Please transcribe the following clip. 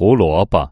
胡萝卜。